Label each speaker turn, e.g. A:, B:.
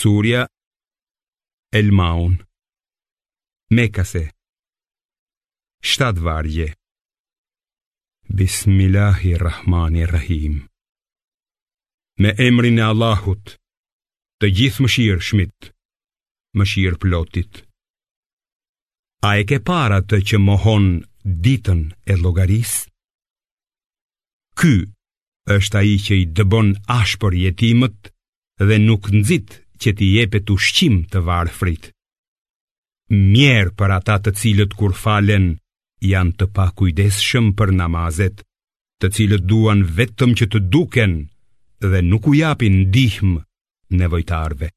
A: Surja El Maun Mekase Shtat vargje Bismillahirrahmanirrahim Me emrin e Allahut Të gjithë më shirë shmit Më shirë plotit A e ke para të që mohon ditën e logaris? Ky është ai që i dëbon ashpër jetimët dhe nuk nxit që t'i jepet ushqim të varfrit. Mjerë për ata të cilët kur falen, janë të pa kujdeshëm për namazet, të cilët duan vetëm që të duken dhe nuk u japin dihmë nevojtarve.